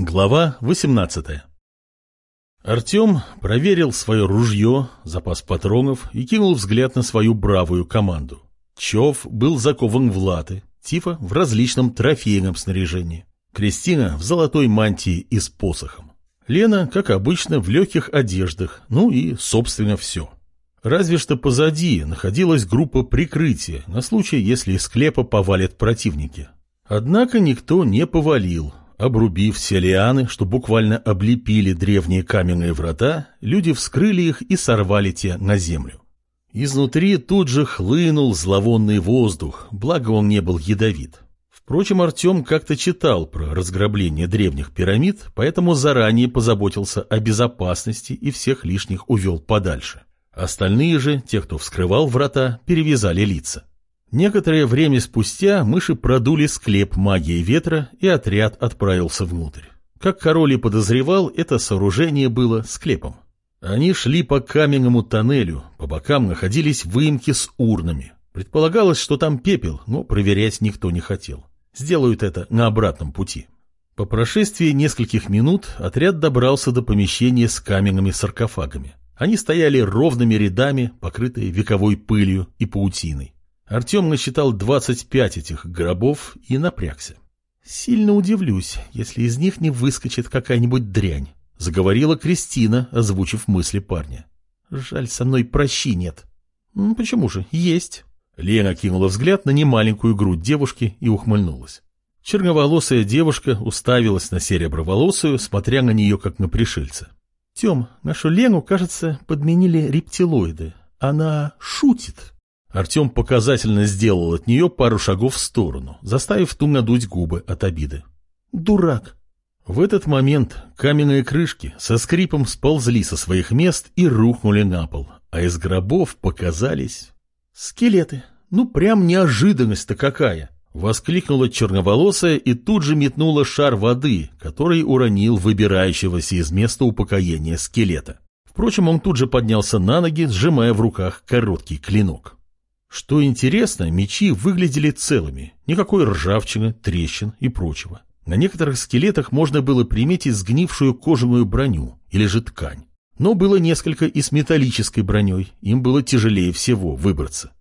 Глава 18 Артем проверил свое ружье, запас патронов и кинул взгляд на свою бравую команду. Чов был закован в латы, Тифа в различном трофейном снаряжении, Кристина в золотой мантии и с посохом. Лена, как обычно, в легких одеждах, ну и, собственно, все. Разве что позади находилась группа прикрытия на случай, если из склепа повалят противники. Однако никто не повалил, Обрубив все лианы, что буквально облепили древние каменные врата, люди вскрыли их и сорвали те на землю. Изнутри тут же хлынул зловонный воздух, благо он не был ядовит. Впрочем, Артем как-то читал про разграбление древних пирамид, поэтому заранее позаботился о безопасности и всех лишних увел подальше. Остальные же, те, кто вскрывал врата, перевязали лица. Некоторое время спустя мыши продули склеп магии ветра, и отряд отправился внутрь. Как король и подозревал, это сооружение было склепом. Они шли по каменному тоннелю, по бокам находились выемки с урнами. Предполагалось, что там пепел, но проверять никто не хотел. Сделают это на обратном пути. По прошествии нескольких минут отряд добрался до помещения с каменными саркофагами. Они стояли ровными рядами, покрытые вековой пылью и паутиной. Артем насчитал 25 этих гробов и напрягся. «Сильно удивлюсь, если из них не выскочит какая-нибудь дрянь», — заговорила Кристина, озвучив мысли парня. «Жаль, со мной прощи нет». «Почему же? Есть». Лена кинула взгляд на немаленькую грудь девушки и ухмыльнулась. Черноволосая девушка уставилась на сереброволосую, смотря на нее как на пришельца. «Тем, нашу Лену, кажется, подменили рептилоиды. Она шутит». Артем показательно сделал от нее пару шагов в сторону, заставив ту надуть губы от обиды. «Дурак!» В этот момент каменные крышки со скрипом сползли со своих мест и рухнули на пол, а из гробов показались... «Скелеты! Ну, прям неожиданность-то какая!» Воскликнула черноволосая и тут же метнула шар воды, который уронил выбирающегося из места упокоения скелета. Впрочем, он тут же поднялся на ноги, сжимая в руках короткий клинок. Что интересно, мечи выглядели целыми, никакой ржавчины, трещин и прочего. На некоторых скелетах можно было приметить сгнившую кожаную броню или же ткань. Но было несколько и с металлической броней, им было тяжелее всего выбраться.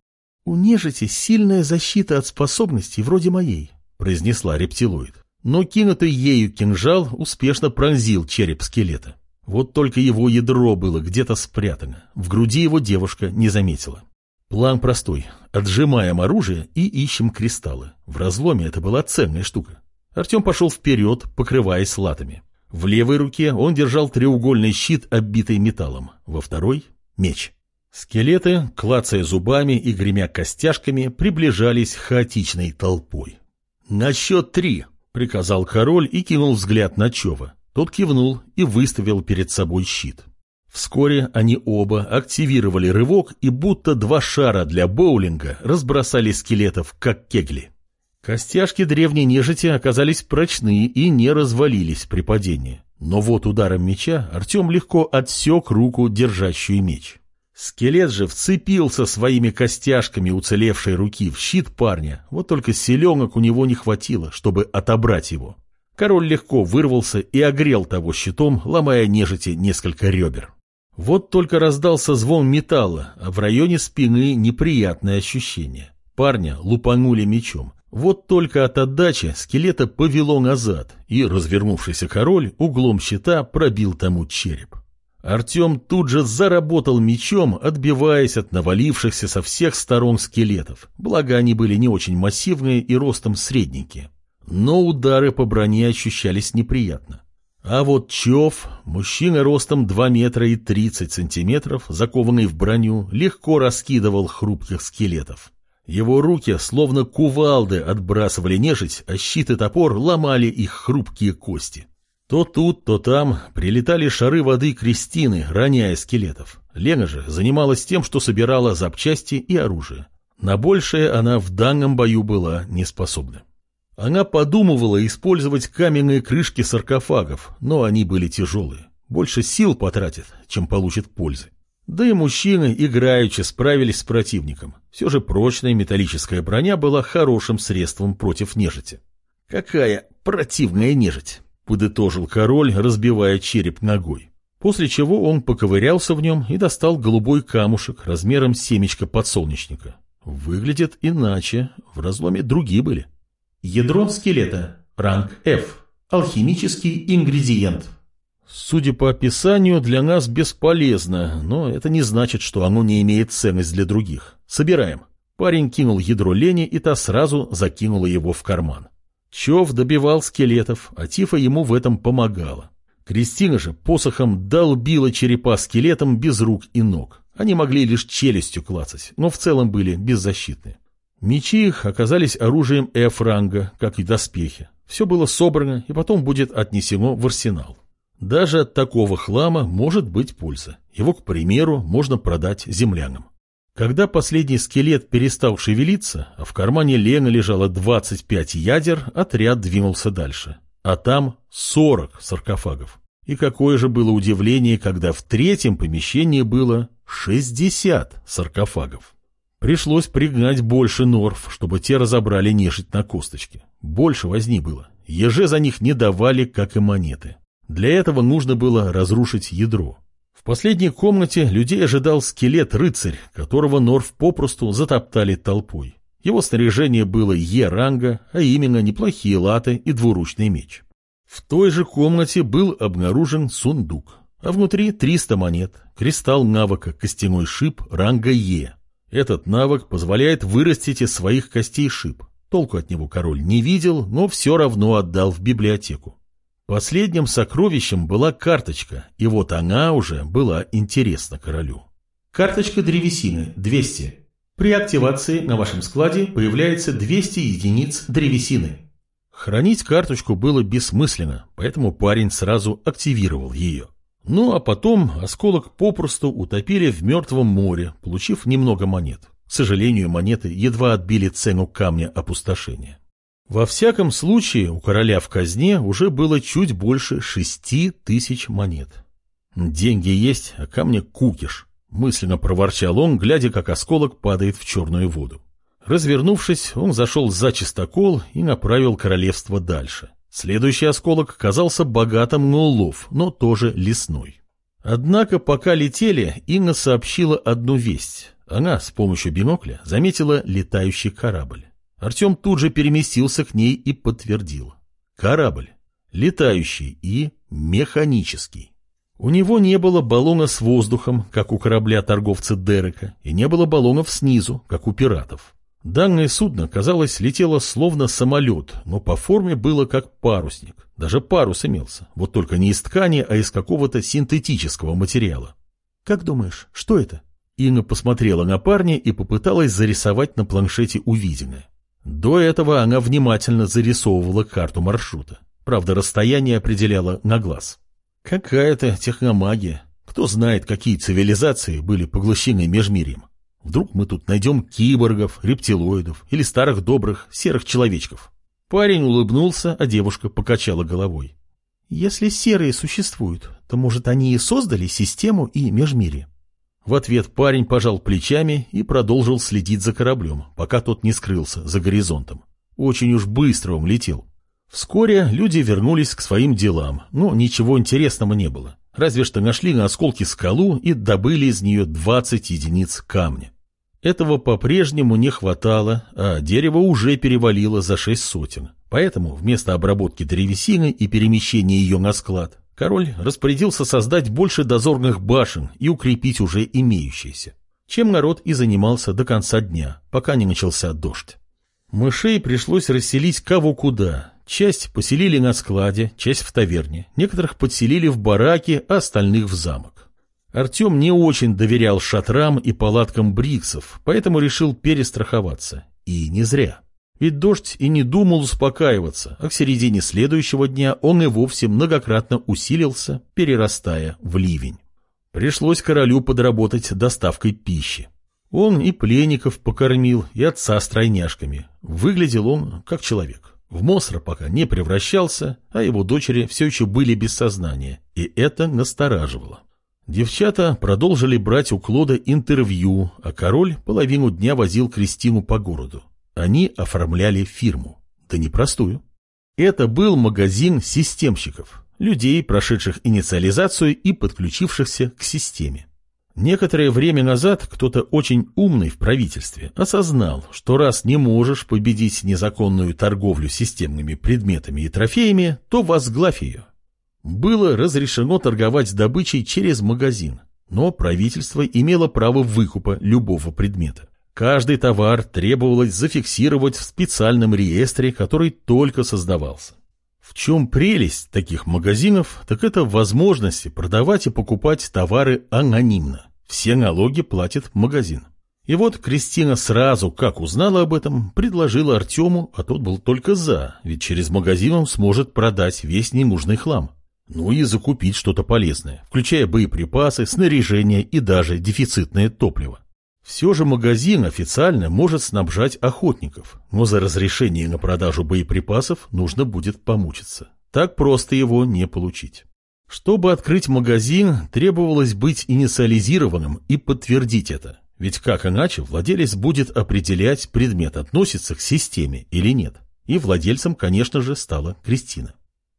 «У нежити сильная защита от способностей вроде моей», — произнесла рептилоид. Но кинутый ею кинжал успешно пронзил череп скелета. Вот только его ядро было где-то спрятано, в груди его девушка не заметила. План простой. Отжимаем оружие и ищем кристаллы. В разломе это была ценная штука. Артем пошел вперед, покрываясь латами. В левой руке он держал треугольный щит, оббитый металлом. Во второй — меч. Скелеты, клацая зубами и гремя костяшками, приближались хаотичной толпой. «На счет три!» — приказал король и кинул взгляд на Чова. Тот кивнул и выставил перед собой щит. Вскоре они оба активировали рывок и будто два шара для боулинга разбросали скелетов, как кегли. Костяшки древней нежити оказались прочные и не развалились при падении. Но вот ударом меча Артем легко отсек руку, держащую меч. Скелет же вцепился своими костяшками уцелевшей руки в щит парня, вот только селенок у него не хватило, чтобы отобрать его. Король легко вырвался и огрел того щитом, ломая нежити несколько ребер. Вот только раздался звон металла, а в районе спины неприятное ощущение. Парня лупанули мечом. Вот только от отдачи скелета повело назад, и развернувшийся король углом щита пробил тому череп. Артем тут же заработал мечом, отбиваясь от навалившихся со всех сторон скелетов, благо они были не очень массивные и ростом средненькие. Но удары по броне ощущались неприятно. А вот Чев, мужчина ростом 2 метра и 30 сантиметров, закованный в броню, легко раскидывал хрупких скелетов. Его руки, словно кувалды, отбрасывали нежить, а щит и топор ломали их хрупкие кости. То тут, то там прилетали шары воды Кристины, роняя скелетов. Лена же занималась тем, что собирала запчасти и оружие. На большее она в данном бою была не способна. Она подумывала использовать каменные крышки саркофагов, но они были тяжелые. Больше сил потратит, чем получит пользы. Да и мужчины, играючи, справились с противником. Все же прочная металлическая броня была хорошим средством против нежити. Какая противная нежить! подытожил король, разбивая череп ногой. После чего он поковырялся в нем и достал голубой камушек размером семечко подсолнечника. Выглядит иначе, в разломе другие были. Ядро скелета, ранг F, алхимический ингредиент. Судя по описанию, для нас бесполезно, но это не значит, что оно не имеет ценность для других. Собираем. Парень кинул ядро Лене, и та сразу закинула его в карман. Чов добивал скелетов, а Тифа ему в этом помогала. Кристина же посохом долбила черепа скелетом без рук и ног. Они могли лишь челюстью клацать, но в целом были беззащитны. Мечи их оказались оружием F-ранга, как и доспехи. Все было собрано и потом будет отнесено в арсенал. Даже от такого хлама может быть польза. Его, к примеру, можно продать землянам. Когда последний скелет перестал шевелиться, а в кармане Лены лежало 25 ядер, отряд двинулся дальше. А там 40 саркофагов. И какое же было удивление, когда в третьем помещении было 60 саркофагов. Пришлось пригнать больше норф, чтобы те разобрали нежить на косточке. Больше возни было. Еже за них не давали, как и монеты. Для этого нужно было разрушить ядро. В последней комнате людей ожидал скелет-рыцарь, которого Норф попросту затоптали толпой. Его снаряжение было Е-ранга, а именно неплохие латы и двуручный меч. В той же комнате был обнаружен сундук, а внутри 300 монет, кристалл навыка костяной шип ранга Е. Этот навык позволяет вырастить из своих костей шип. Толку от него король не видел, но все равно отдал в библиотеку. Последним сокровищем была карточка, и вот она уже была интересна королю. Карточка древесины 200. При активации на вашем складе появляется 200 единиц древесины. Хранить карточку было бессмысленно, поэтому парень сразу активировал ее. Ну а потом осколок попросту утопили в мертвом море, получив немного монет. К сожалению, монеты едва отбили цену камня опустошения. Во всяком случае, у короля в казне уже было чуть больше шести тысяч монет. «Деньги есть, а камня кукиш», — мысленно проворчал он, глядя, как осколок падает в черную воду. Развернувшись, он зашел за чистокол и направил королевство дальше. Следующий осколок казался богатым на улов, но тоже лесной. Однако, пока летели, Инна сообщила одну весть. Она с помощью бинокля заметила летающий корабль. Артем тут же переместился к ней и подтвердил. Корабль. Летающий и механический. У него не было баллона с воздухом, как у корабля торговца Дерека, и не было баллонов снизу, как у пиратов. Данное судно, казалось, летело словно самолет, но по форме было как парусник. Даже парус имелся, вот только не из ткани, а из какого-то синтетического материала. «Как думаешь, что это?» Инна посмотрела на парня и попыталась зарисовать на планшете увиденное. До этого она внимательно зарисовывала карту маршрута. Правда, расстояние определяла на глаз. Какая-то техномагия. Кто знает, какие цивилизации были поглощены межмирием. Вдруг мы тут найдем киборгов, рептилоидов или старых добрых серых человечков. Парень улыбнулся, а девушка покачала головой. Если серые существуют, то, может, они и создали систему и межмирие. В ответ парень пожал плечами и продолжил следить за кораблем, пока тот не скрылся за горизонтом. Очень уж быстро он летел. Вскоре люди вернулись к своим делам, но ничего интересного не было. Разве что нашли на осколке скалу и добыли из нее 20 единиц камня. Этого по-прежнему не хватало, а дерево уже перевалило за шесть сотен. Поэтому вместо обработки древесины и перемещения ее на склад, король распорядился создать больше дозорных башен и укрепить уже имеющиеся, чем народ и занимался до конца дня, пока не начался дождь. Мышей пришлось расселить кого куда. Часть поселили на складе, часть в таверне, некоторых подселили в бараки, а остальных в замок. Артем не очень доверял шатрам и палаткам бриксов, поэтому решил перестраховаться. И не зря. Ведь дождь и не думал успокаиваться, а к середине следующего дня он и вовсе многократно усилился, перерастая в ливень. Пришлось королю подработать доставкой пищи. Он и пленников покормил, и отца с тройняшками. Выглядел он как человек. В Мосра пока не превращался, а его дочери все еще были без сознания, и это настораживало. Девчата продолжили брать у Клода интервью, а король половину дня возил Кристину по городу. Они оформляли фирму. Да непростую. Это был магазин системщиков, людей, прошедших инициализацию и подключившихся к системе. Некоторое время назад кто-то очень умный в правительстве осознал, что раз не можешь победить незаконную торговлю системными предметами и трофеями, то возглавь ее. Было разрешено торговать добычей через магазин, но правительство имело право выкупа любого предмета. Каждый товар требовалось зафиксировать в специальном реестре, который только создавался. В чем прелесть таких магазинов, так это возможности продавать и покупать товары анонимно. Все налоги платит магазин. И вот Кристина сразу, как узнала об этом, предложила Артему, а тот был только за, ведь через магазин он сможет продать весь ненужный хлам. Ну и закупить что-то полезное, включая боеприпасы, снаряжение и даже дефицитное топливо. Все же магазин официально может снабжать охотников, но за разрешение на продажу боеприпасов нужно будет помучиться. Так просто его не получить. Чтобы открыть магазин, требовалось быть инициализированным и подтвердить это. Ведь как иначе владелец будет определять, предмет относится к системе или нет. И владельцем, конечно же, стала Кристина.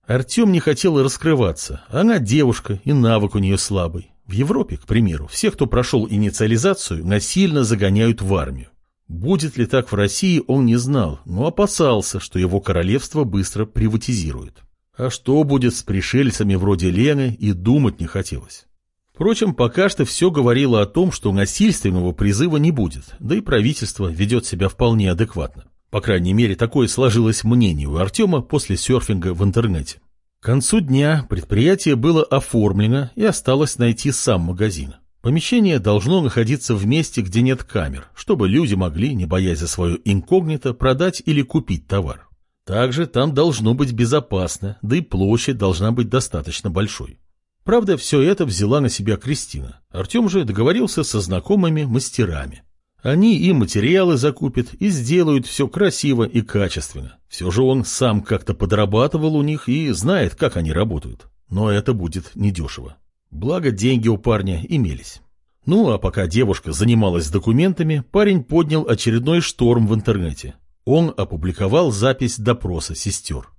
Артем не хотел раскрываться. Она девушка, и навык у нее слабый. В Европе, к примеру, всех, кто прошел инициализацию, насильно загоняют в армию. Будет ли так в России, он не знал, но опасался, что его королевство быстро приватизируют. А что будет с пришельцами вроде Лены, и думать не хотелось. Впрочем, пока что все говорило о том, что насильственного призыва не будет, да и правительство ведет себя вполне адекватно. По крайней мере, такое сложилось мнение у Артема после серфинга в интернете. К концу дня предприятие было оформлено и осталось найти сам магазин. Помещение должно находиться в месте, где нет камер, чтобы люди могли, не боясь за свое инкогнито, продать или купить товар. Также там должно быть безопасно, да и площадь должна быть достаточно большой. Правда, все это взяла на себя Кристина. Артем же договорился со знакомыми мастерами. Они и материалы закупят, и сделают все красиво и качественно. Все же он сам как-то подрабатывал у них и знает, как они работают. Но это будет недешево. Благо, деньги у парня имелись. Ну, а пока девушка занималась документами, парень поднял очередной шторм в интернете. Он опубликовал запись допроса сестер.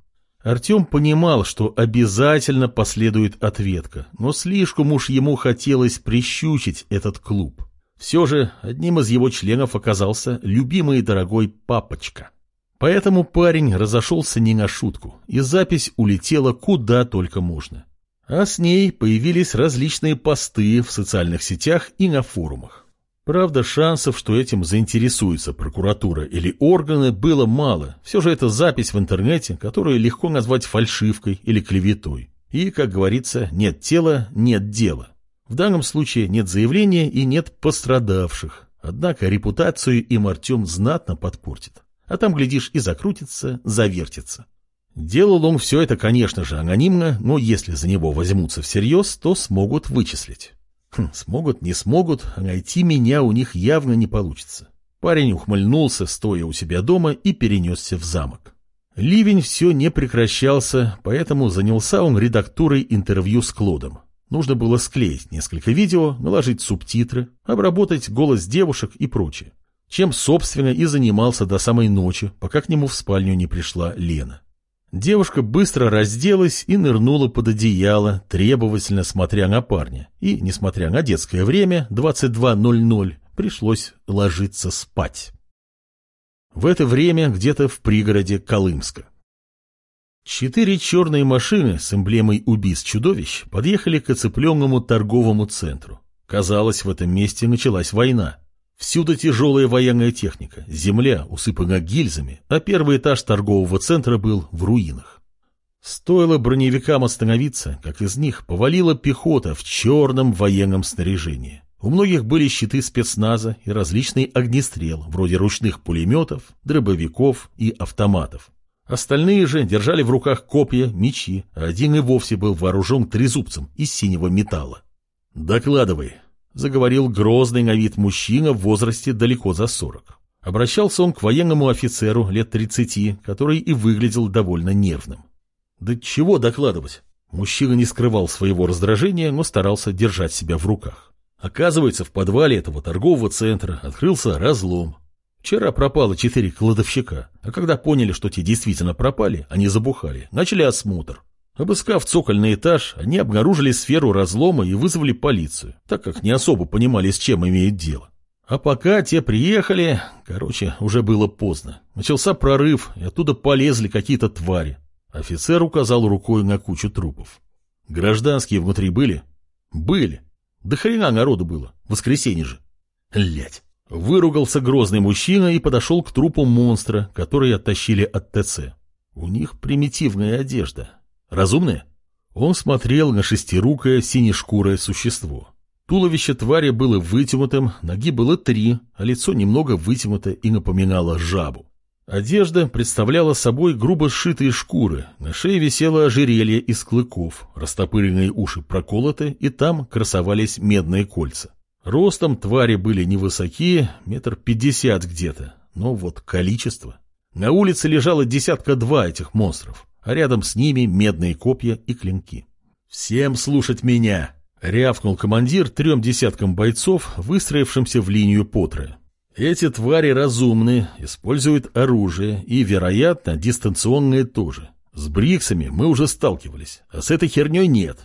Артем понимал, что обязательно последует ответка, но слишком уж ему хотелось прищучить этот клуб. Все же одним из его членов оказался любимый и дорогой папочка. Поэтому парень разошелся не на шутку, и запись улетела куда только можно. А с ней появились различные посты в социальных сетях и на форумах. Правда, шансов, что этим заинтересуется прокуратура или органы, было мало. Все же это запись в интернете, которую легко назвать фальшивкой или клеветой. И, как говорится, нет тела – нет дела. В данном случае нет заявления и нет пострадавших. Однако репутацию им Артем знатно подпортит. А там, глядишь, и закрутится, завертится. Делал он все это, конечно же, анонимно, но если за него возьмутся всерьез, то смогут вычислить. Хм, смогут, не смогут, а найти меня у них явно не получится. Парень ухмыльнулся, стоя у себя дома, и перенесся в замок. Ливень все не прекращался, поэтому занялся он редактурой интервью с Клодом. Нужно было склеить несколько видео, наложить субтитры, обработать голос девушек и прочее. Чем, собственно, и занимался до самой ночи, пока к нему в спальню не пришла Лена. Девушка быстро разделась и нырнула под одеяло, требовательно смотря на парня. И, несмотря на детское время, 22.00, пришлось ложиться спать. В это время где-то в пригороде Колымска. Четыре черные машины с эмблемой убийц-чудовищ подъехали к оцепленному торговому центру. Казалось, в этом месте началась война. Всюду тяжелая военная техника, земля усыпана гильзами, а первый этаж торгового центра был в руинах. Стоило броневикам остановиться, как из них повалила пехота в черном военном снаряжении. У многих были щиты спецназа и различный огнестрел, вроде ручных пулеметов, дробовиков и автоматов. Остальные же держали в руках копья, мечи, а один и вовсе был вооружен трезубцем из синего металла. «Докладывай», — заговорил грозный на вид мужчина в возрасте далеко за сорок. Обращался он к военному офицеру лет тридцати, который и выглядел довольно нервным. «Да чего докладывать?» Мужчина не скрывал своего раздражения, но старался держать себя в руках. Оказывается, в подвале этого торгового центра открылся разлом. Вчера пропало четыре кладовщика, а когда поняли, что те действительно пропали, они забухали, начали осмотр. Обыскав цокольный этаж, они обнаружили сферу разлома и вызвали полицию, так как не особо понимали, с чем имеют дело. А пока те приехали, короче, уже было поздно. Начался прорыв, и оттуда полезли какие-то твари. Офицер указал рукой на кучу трупов. Гражданские внутри были? Были. Да хрена народу было. Воскресенье же. Лять. Выругался грозный мужчина и подошел к трупу монстра, который оттащили от ТЦ. У них примитивная одежда. Разумная? Он смотрел на шестирукое синешкурое существо. Туловище твари было вытянутым, ноги было три, а лицо немного вытянуто и напоминало жабу. Одежда представляла собой грубо сшитые шкуры, на шее висело ожерелье из клыков, растопыренные уши проколоты, и там красовались медные кольца. Ростом твари были невысокие, метр пятьдесят где-то, но вот количество. На улице лежало десятка-два этих монстров, а рядом с ними медные копья и клинки. «Всем слушать меня!» Рявкнул командир трем десяткам бойцов, выстроившимся в линию потры. Эти твари разумны, используют оружие и, вероятно, дистанционные тоже. С Бриксами мы уже сталкивались, а с этой херней нет.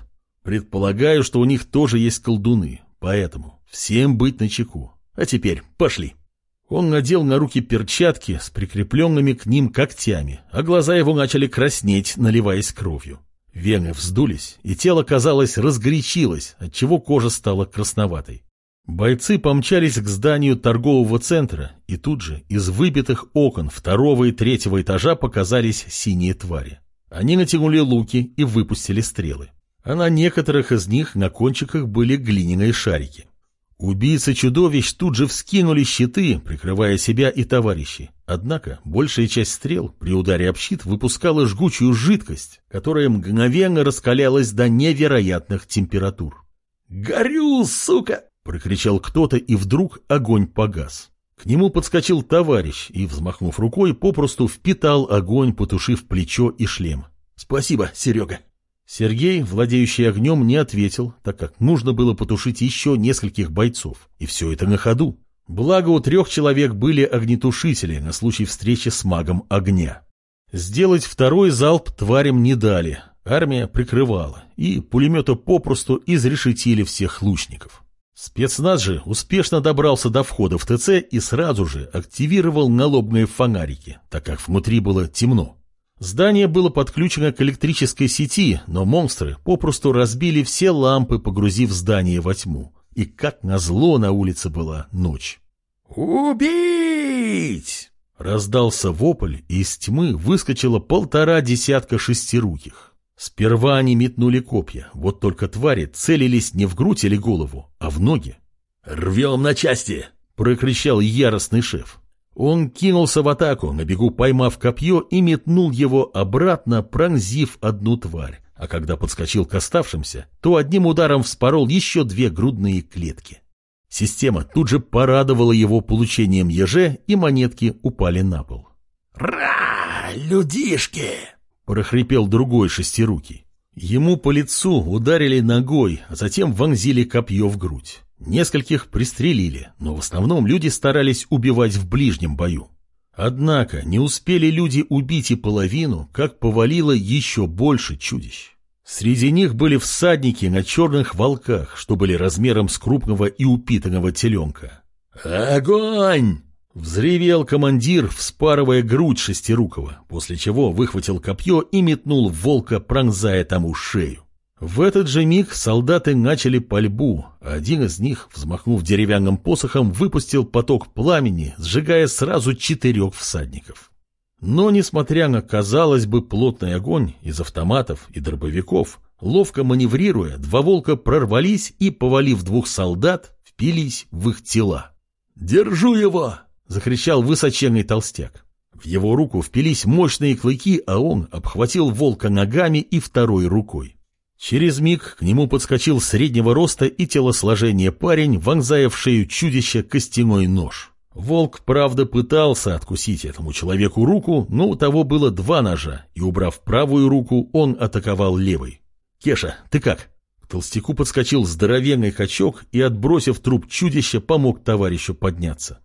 Предполагаю, что у них тоже есть колдуны, поэтому всем быть начеку. А теперь пошли. Он надел на руки перчатки с прикрепленными к ним когтями, а глаза его начали краснеть, наливаясь кровью. Вены вздулись, и тело, казалось, разгорячилось, отчего кожа стала красноватой. Бойцы помчались к зданию торгового центра, и тут же из выбитых окон второго и третьего этажа показались синие твари. Они натянули луки и выпустили стрелы. А на некоторых из них на кончиках были глиняные шарики. Убийцы чудовищ тут же вскинули щиты, прикрывая себя и товарищей. Однако большая часть стрел при ударе об щит выпускала жгучую жидкость, которая мгновенно раскалялась до невероятных температур. «Горю, сука!» — прокричал кто-то, и вдруг огонь погас. К нему подскочил товарищ и, взмахнув рукой, попросту впитал огонь, потушив плечо и шлем. «Спасибо, Серега!» Сергей, владеющий огнем, не ответил, так как нужно было потушить еще нескольких бойцов, и все это на ходу. Благо у трех человек были огнетушители на случай встречи с магом огня. Сделать второй залп тварям не дали, армия прикрывала, и пулемета попросту изрешетили всех лучников. Спецназ же успешно добрался до входа в ТЦ и сразу же активировал налобные фонарики, так как внутри было темно. Здание было подключено к электрической сети, но монстры попросту разбили все лампы, погрузив здание во тьму. И как назло на улице была ночь. «Убить!» Раздался вопль, и из тьмы выскочило полтора десятка шестируких. Сперва они метнули копья, вот только твари целились не в грудь или голову, а в ноги. «Рвем на части!» — прокричал яростный шеф. Он кинулся в атаку, на бегу поймав копье и метнул его обратно, пронзив одну тварь. А когда подскочил к оставшимся, то одним ударом вспорол еще две грудные клетки. Система тут же порадовала его получением еже, и монетки упали на пол. «Ра! Людишки!» — прохрипел другой шестирукий. Ему по лицу ударили ногой, а затем вонзили копье в грудь. Нескольких пристрелили, но в основном люди старались убивать в ближнем бою. Однако не успели люди убить и половину, как повалило еще больше чудищ. Среди них были всадники на черных волках, что были размером с крупного и упитанного теленка. «Огонь!» — взревел командир, вспарывая грудь шестирукого, после чего выхватил копье и метнул волка, пронзая тому шею. В этот же миг солдаты начали пальбу, один из них, взмахнув деревянным посохом, выпустил поток пламени, сжигая сразу четырех всадников. Но, несмотря на, казалось бы, плотный огонь из автоматов и дробовиков, ловко маневрируя, два волка прорвались и, повалив двух солдат, впились в их тела. «Держу его!» — закричал высоченный толстяк. В его руку впились мощные клыки, а он обхватил волка ногами и второй рукой. Через миг к нему подскочил среднего роста и телосложения парень, вонзая в шею чудища костяной нож. Волк, правда, пытался откусить этому человеку руку, но у того было два ножа, и, убрав правую руку, он атаковал левой. «Кеша, ты как?» К толстяку подскочил здоровенный качок и, отбросив труп чудища, помог товарищу подняться.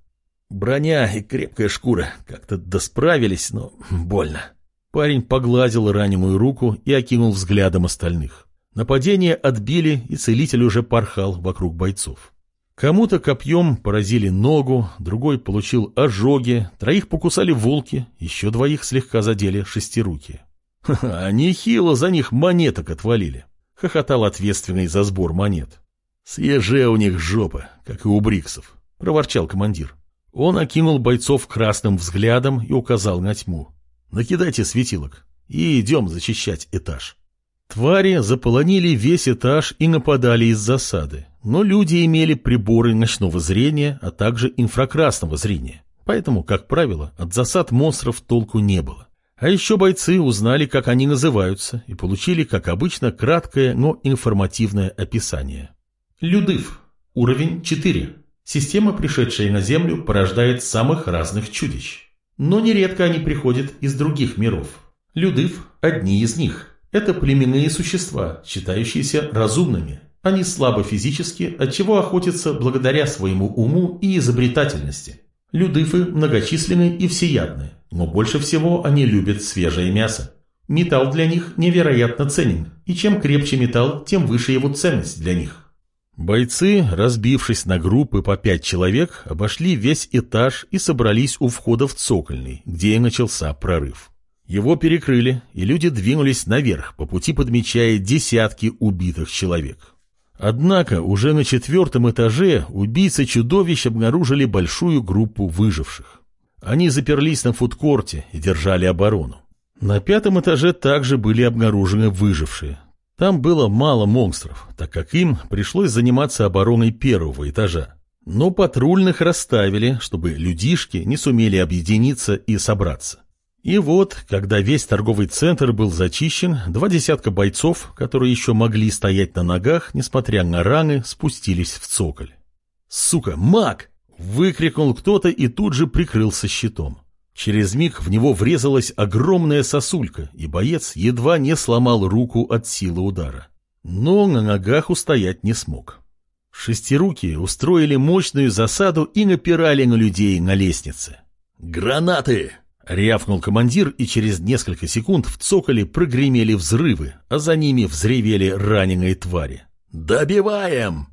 Броня и крепкая шкура как-то досправились, но больно. Парень погладил раненую руку и окинул взглядом остальных. Нападение отбили, и целитель уже порхал вокруг бойцов. Кому-то копьем поразили ногу, другой получил ожоги, троих покусали волки, еще двоих слегка задели шестируки. «Ха-ха, они хило за них монеток отвалили», — хохотал ответственный за сбор монет. «Свежая у них жопа, как и у Бриксов», — проворчал командир. Он окинул бойцов красным взглядом и указал на тьму. «Накидайте светилок и идем зачищать этаж». Твари заполонили весь этаж и нападали из засады, но люди имели приборы ночного зрения, а также инфракрасного зрения, поэтому, как правило, от засад монстров толку не было. А еще бойцы узнали, как они называются, и получили, как обычно, краткое, но информативное описание. Людыв. Уровень 4. Система, пришедшая на Землю, порождает самых разных чудищ. Но нередко они приходят из других миров. Людыв – одни из них. Это племенные существа, считающиеся разумными. Они слабы физически, отчего охотятся благодаря своему уму и изобретательности. Людыфы многочисленны и всеядны, но больше всего они любят свежее мясо. Металл для них невероятно ценен, и чем крепче металл, тем выше его ценность для них. Бойцы, разбившись на группы по пять человек, обошли весь этаж и собрались у входа в цокольный, где и начался прорыв. Его перекрыли, и люди двинулись наверх, по пути подмечая десятки убитых человек. Однако уже на четвертом этаже убийцы-чудовищ обнаружили большую группу выживших. Они заперлись на фудкорте и держали оборону. На пятом этаже также были обнаружены выжившие. Там было мало монстров, так как им пришлось заниматься обороной первого этажа. Но патрульных расставили, чтобы людишки не сумели объединиться и собраться. И вот, когда весь торговый центр был зачищен, два десятка бойцов, которые еще могли стоять на ногах, несмотря на раны, спустились в цоколь. «Сука, маг!» — выкрикнул кто-то и тут же прикрылся щитом. Через миг в него врезалась огромная сосулька, и боец едва не сломал руку от силы удара. Но на ногах устоять не смог. Шестирукие устроили мощную засаду и напирали на людей на лестнице. «Гранаты!» Рявкнул командир, и через несколько секунд в цоколе прогремели взрывы, а за ними взревели раненые твари. «Добиваем!»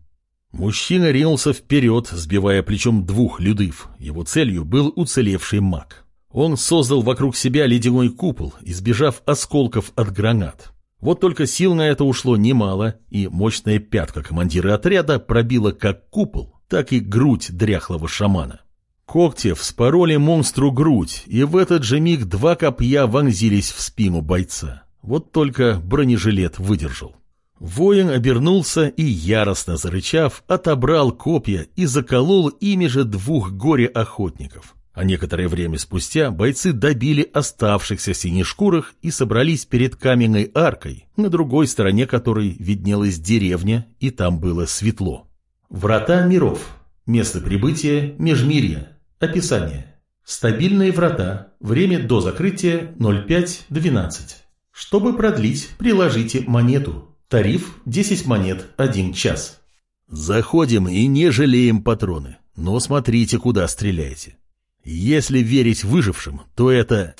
Мужчина ринулся вперед, сбивая плечом двух людыв. Его целью был уцелевший маг. Он создал вокруг себя ледяной купол, избежав осколков от гранат. Вот только сил на это ушло немало, и мощная пятка командира отряда пробила как купол, так и грудь дряхлого шамана. Когти вспороли монстру грудь, и в этот же миг два копья вонзились в спину бойца. Вот только бронежилет выдержал. Воин обернулся и, яростно зарычав, отобрал копья и заколол ими же двух горе-охотников. А некоторое время спустя бойцы добили оставшихся синешкурых и собрались перед каменной аркой, на другой стороне которой виднелась деревня, и там было светло. Врата миров. Место прибытия – Межмирье. Описание. Стабильные врата. Время до закрытия 05.12. Чтобы продлить, приложите монету. Тариф 10 монет 1 час. Заходим и не жалеем патроны. Но смотрите, куда стреляете. Если верить выжившим, то это...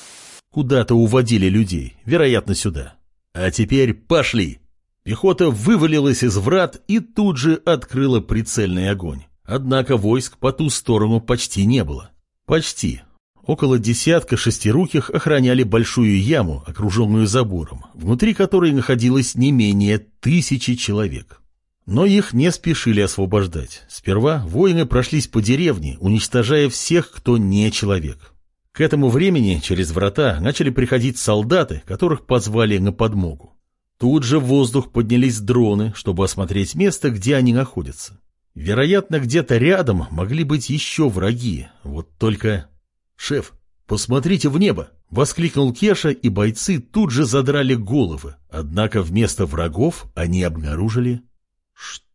Куда-то уводили людей, вероятно, сюда. А теперь пошли. Пехота вывалилась из врат и тут же открыла прицельный огонь. Однако войск по ту сторону почти не было. Почти. Около десятка шестируких охраняли большую яму, окруженную забором, внутри которой находилось не менее тысячи человек. Но их не спешили освобождать. Сперва воины прошлись по деревне, уничтожая всех, кто не человек. К этому времени через врата начали приходить солдаты, которых позвали на подмогу. Тут же в воздух поднялись дроны, чтобы осмотреть место, где они находятся. Вероятно, где-то рядом могли быть еще враги. Вот только... «Шеф, посмотрите в небо!» — воскликнул Кеша, и бойцы тут же задрали головы. Однако вместо врагов они обнаружили...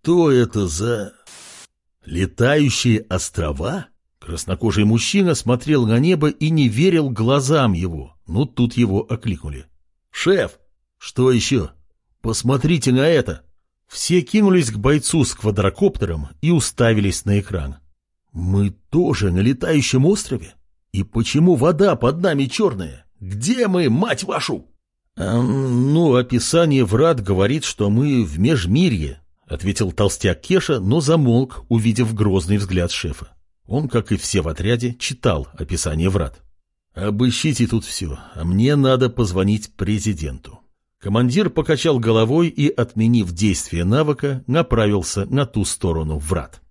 «Что это за...» «Летающие острова?» Краснокожий мужчина смотрел на небо и не верил глазам его, но тут его окликнули. «Шеф, что еще? Посмотрите на это!» Все кинулись к бойцу с квадрокоптером и уставились на экран. Мы тоже на летающем острове? И почему вода под нами черная? Где мы, мать вашу? А, ну, описание врат говорит, что мы в межмирье, ответил толстяк Кеша, но замолк, увидев грозный взгляд шефа. Он, как и все в отряде, читал описание врат. «Обыщите тут все, а мне надо позвонить президенту». Командир покачал головой и, отменив действие навыка, направился на ту сторону врат.